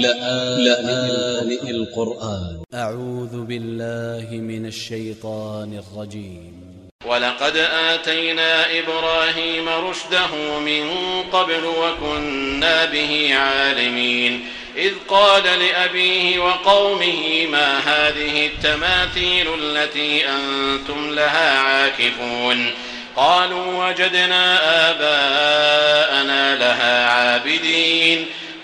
لآن القرآن. أ ع و ذ ب ا ل ل ه من ا ل ش ي ط ا ن ا ل ج ي م ولقد آتينا إبراهيم رشده من قبل وكنا به عالمين. إذ قال لأبيه وقومه ما هذه التماثيل التي أنتم لها عاكفون؟ قالوا وجدنا آباءنا لها عابدين.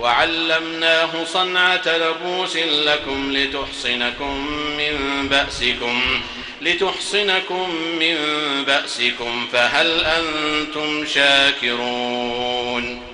وعلمناه صنعة لبوس لكم لتحصنكم من بأسكم لتحصنكم من بأسكم فهل أنتم شاكرون؟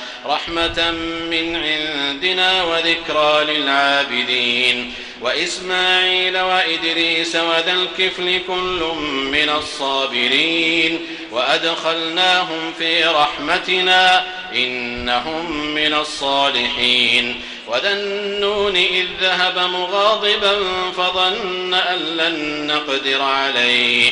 رحمة من عندنا وذكرى للعابدين. وإسماعيل وإدريس وذا الكفل كل من الصابرين. وأدخلناهم في رحمتنا إنهم من الصالحين. وذا النون إذ ذهب مغاضبا فظن أن لن نقدر عليه.